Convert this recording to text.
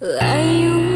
爱又